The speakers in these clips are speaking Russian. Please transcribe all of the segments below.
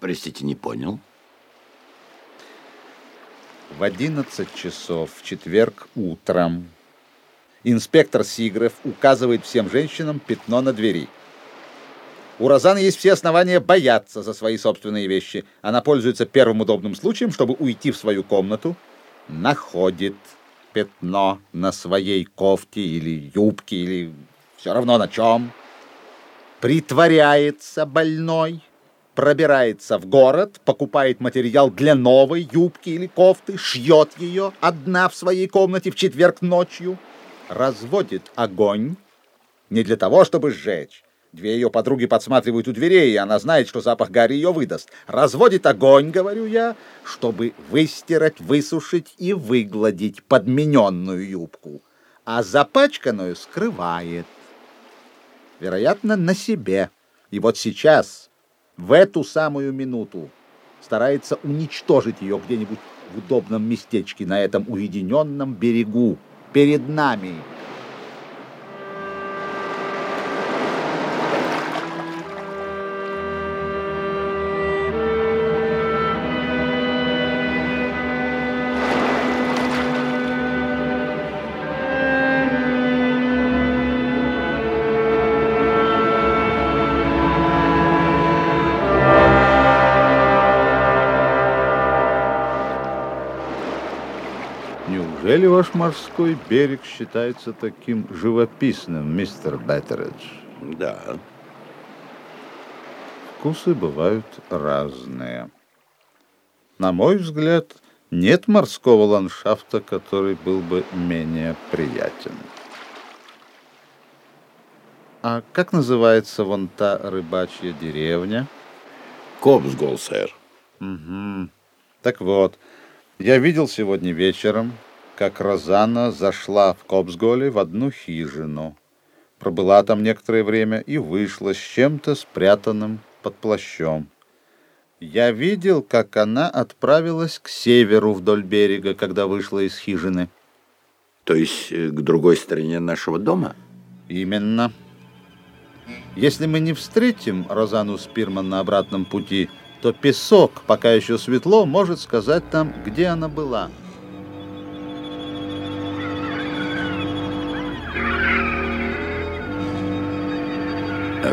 Простите, не понял. В 11 часов в четверг утром инспектор Сигров указывает всем женщинам пятно на двери. У Розаны есть все основания бояться за свои собственные вещи. Она пользуется первым удобным случаем, чтобы уйти в свою комнату, находит пятно на своей кофте или юбке, или все равно на чем, притворяется больной, пробирается в город, покупает материал для новой юбки или кофты, шьет ее одна в своей комнате в четверг ночью, разводит огонь не для того, чтобы сжечь. Две ее подруги подсматривают у дверей, и она знает, что запах гари ее выдаст. Разводит огонь, говорю я, чтобы выстирать, высушить и выгладить подмененную юбку, а запачканную скрывает. Вероятно, на себе. И вот сейчас в эту самую минуту старается уничтожить ее где-нибудь в удобном местечке на этом уединенном берегу перед нами. Неужели ваш морской берег считается таким живописным, мистер Беттередж? Да. Вкусы бывают разные. На мой взгляд, нет морского ландшафта, который был бы менее приятен. А как называется вон та рыбачья деревня? Кобсгол, сэр. Угу. Так вот, я видел сегодня вечером как Розана зашла в Кобсголе в одну хижину. Пробыла там некоторое время и вышла с чем-то спрятанным под плащом. Я видел, как она отправилась к северу вдоль берега, когда вышла из хижины. То есть э, к другой стороне нашего дома? Именно. Если мы не встретим Розану Спирман на обратном пути, то песок, пока еще светло, может сказать нам, где она была.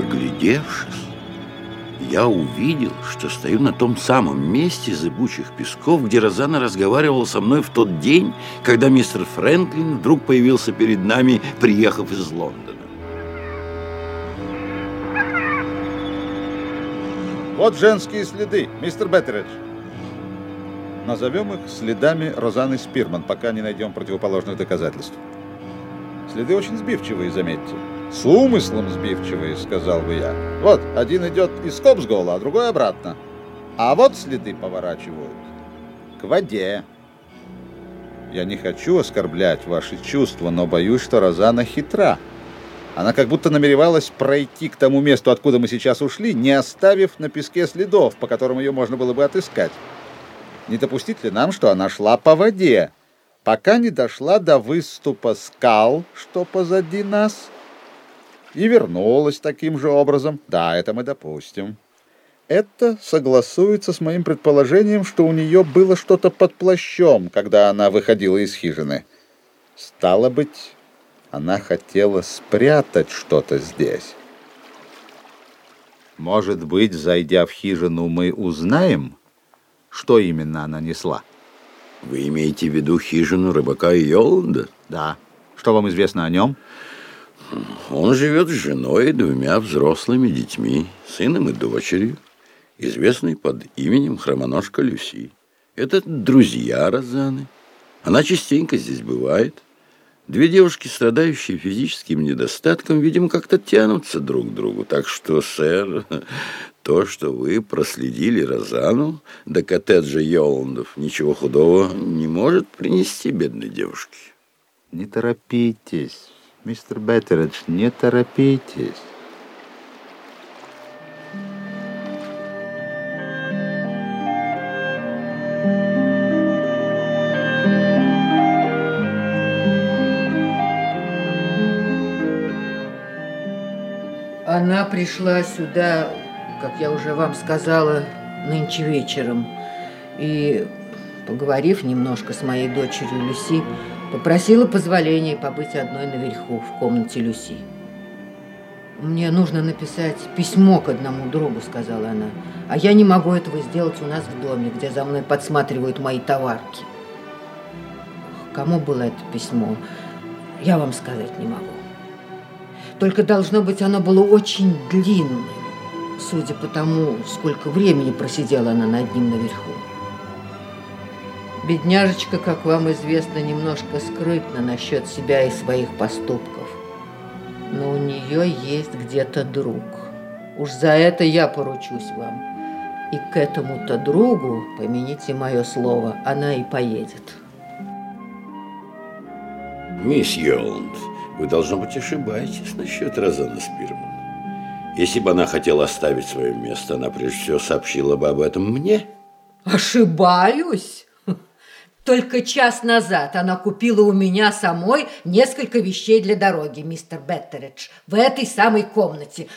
Оглядевшись, я увидел, что стою на том самом месте зыбучих песков, где Розана разговаривала со мной в тот день, когда мистер Фрэнклин вдруг появился перед нами, приехав из Лондона. Вот женские следы, мистер Беттеридж. Назовем их следами Розаны Спирман, пока не найдем противоположных доказательств. Следы очень сбивчивые, заметьте. С умыслом сбивчивые, сказал бы я. Вот, один идет из Кобсгола, а другой обратно. А вот следы поворачивают к воде. Я не хочу оскорблять ваши чувства, но боюсь, что Розана хитра. Она как будто намеревалась пройти к тому месту, откуда мы сейчас ушли, не оставив на песке следов, по которым ее можно было бы отыскать. Не допустить ли нам, что она шла по воде, пока не дошла до выступа скал, что позади нас, и вернулась таким же образом. Да, это мы допустим. Это согласуется с моим предположением, что у нее было что-то под плащом, когда она выходила из хижины. Стало быть, она хотела спрятать что-то здесь. Может быть, зайдя в хижину, мы узнаем, что именно она несла? Вы имеете в виду хижину рыбака Йоланда? Да. Что вам известно о нем? Он живет с женой и двумя взрослыми детьми, сыном и дочерью, известной под именем Хромоножка Люси. Это друзья Розаны. Она частенько здесь бывает. Две девушки, страдающие физическим недостатком, видимо, как-то тянутся друг к другу. Так что, сэр, то, что вы проследили Розану до коттеджа Йоландов, ничего худого не может принести бедной девушке. Не торопитесь. Мистер Беттередж, не торопитесь. Она пришла сюда, как я уже вам сказала, нынче вечером. И, поговорив немножко с моей дочерью Люси, попросила позволения побыть одной наверху в комнате Люси. «Мне нужно написать письмо к одному другу», — сказала она. «А я не могу этого сделать у нас в доме, где за мной подсматривают мои товарки». Кому было это письмо, я вам сказать не могу. Только должно быть, оно было очень длинным, судя по тому, сколько времени просидела она над ним наверху. Бедняжечка, как вам известно, немножко скрытна насчет себя и своих поступков. Но у нее есть где-то друг. Уж за это я поручусь вам. И к этому-то другу, помяните мое слово, она и поедет. Мисс Йоланд, вы, должно быть, ошибаетесь насчет Розана Спирман. Если бы она хотела оставить свое место, она прежде всего сообщила бы об этом мне. Ошибаюсь? Только час назад она купила у меня самой несколько вещей для дороги, мистер Беттеридж, в этой самой комнате.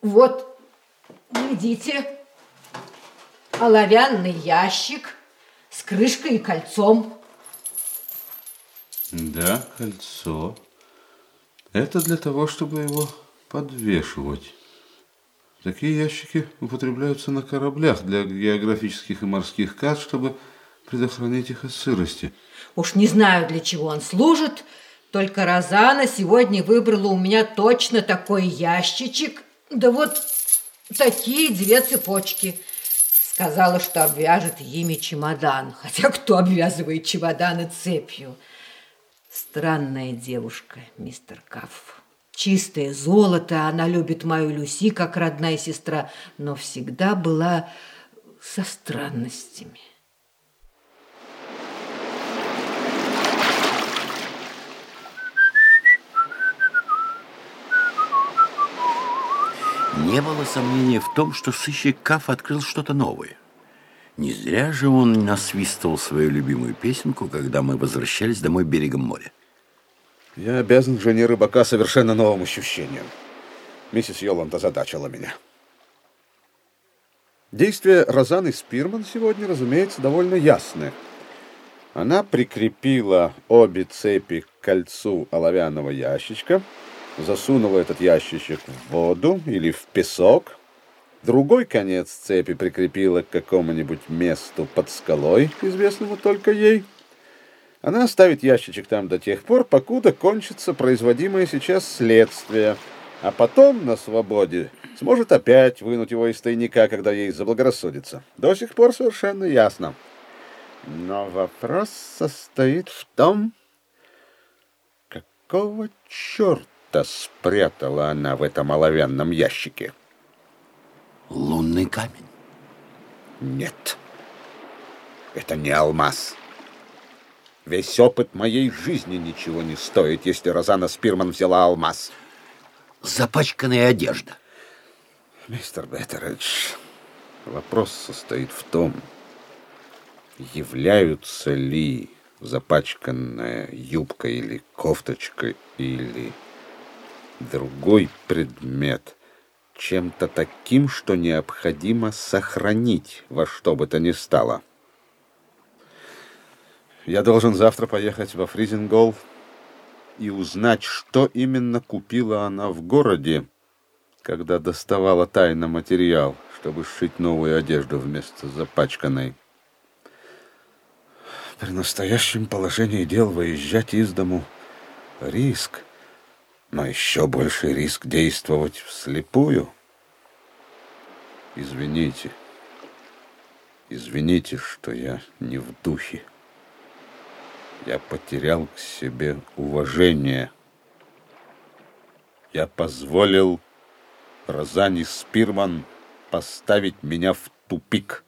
Вот, глядите, оловянный ящик с крышкой и кольцом. Да, кольцо. Это для того, чтобы его подвешивать. Такие ящики употребляются на кораблях для географических и морских карт, чтобы предохранить их от сырости. Уж не знаю, для чего он служит, только Розана сегодня выбрала у меня точно такой ящичек, да вот такие две цепочки. Сказала, что обвяжет ими чемодан, хотя кто обвязывает чемоданы цепью? Странная девушка, мистер Кафф. Чистое золото, она любит мою Люси, как родная сестра, но всегда была со странностями. Было сомнения в том, что сыщик Каф открыл что-то новое. Не зря же он насвистывал свою любимую песенку, когда мы возвращались домой берегом моря. Я обязан жене рыбака совершенно новым ощущением. Миссис Йоланд озадачила меня. Действия Розаны Спирман сегодня, разумеется, довольно ясны. Она прикрепила обе цепи к кольцу оловянного ящичка, засунула этот ящичек в воду или в песок, другой конец цепи прикрепила к какому-нибудь месту под скалой, известному только ей — она оставит ящичек там до тех пор, покуда кончится производимое сейчас следствие, а потом на свободе сможет опять вынуть его из тайника, когда ей заблагорассудится. До сих пор совершенно ясно. Но вопрос состоит в том, какого черта спрятала она в этом оловянном ящике? Лунный камень? Нет, это не алмаз. Весь опыт моей жизни ничего не стоит, если Розана Спирман взяла алмаз. Запачканная одежда. Мистер Беттередж, вопрос состоит в том, являются ли запачканная юбка или кофточка или другой предмет чем-то таким, что необходимо сохранить во что бы то ни стало. Я должен завтра поехать во Фризингол и узнать, что именно купила она в городе, когда доставала тайно материал, чтобы сшить новую одежду вместо запачканной. При настоящем положении дел выезжать из дому — риск, но еще больше риск действовать вслепую. Извините, извините, что я не в духе я потерял к себе уважение. Я позволил Розани Спирман поставить меня в тупик.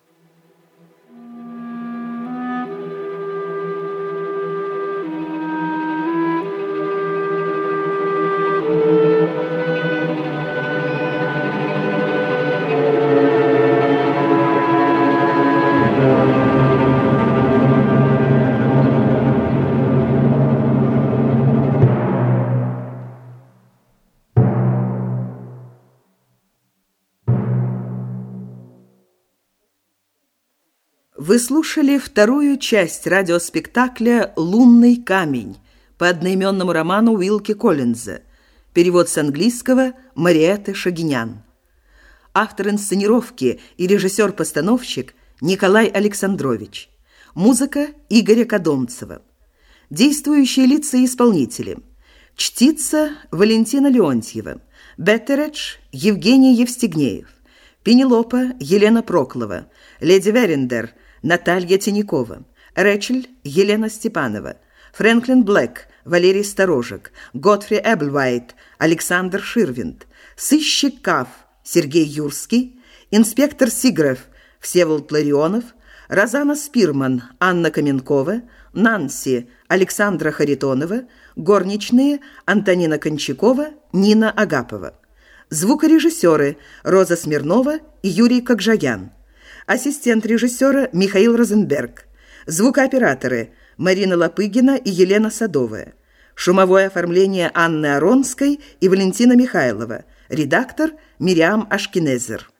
Вы слушали вторую часть радиоспектакля «Лунный камень» по одноименному роману Уилки Коллинза. Перевод с английского Мариэты Шагинян. Автор инсценировки и режиссер-постановщик Николай Александрович. Музыка Игоря Кодомцева. Действующие лица и исполнители. Чтица Валентина Леонтьева. Беттередж Евгений Евстигнеев. Пенелопа Елена Проклова. Леди Верендер Наталья Тинякова. Рэчель Елена Степанова. Фрэнклин Блэк Валерий Сторожек. Готфри Эблвайт Александр Ширвинд. Сыщик Каф Сергей Юрский. Инспектор Сигров Всеволод Ларионов. Розана Спирман Анна Каменкова. Нанси Александра Харитонова. Горничные Антонина Кончакова Нина Агапова. Звукорежиссеры Роза Смирнова и Юрий Кокжаян. Ассистент режиссера Михаил Розенберг. Звукооператоры Марина Лопыгина и Елена Садовая. Шумовое оформление Анны Аронской и Валентина Михайлова. Редактор Мириам Ашкинезер.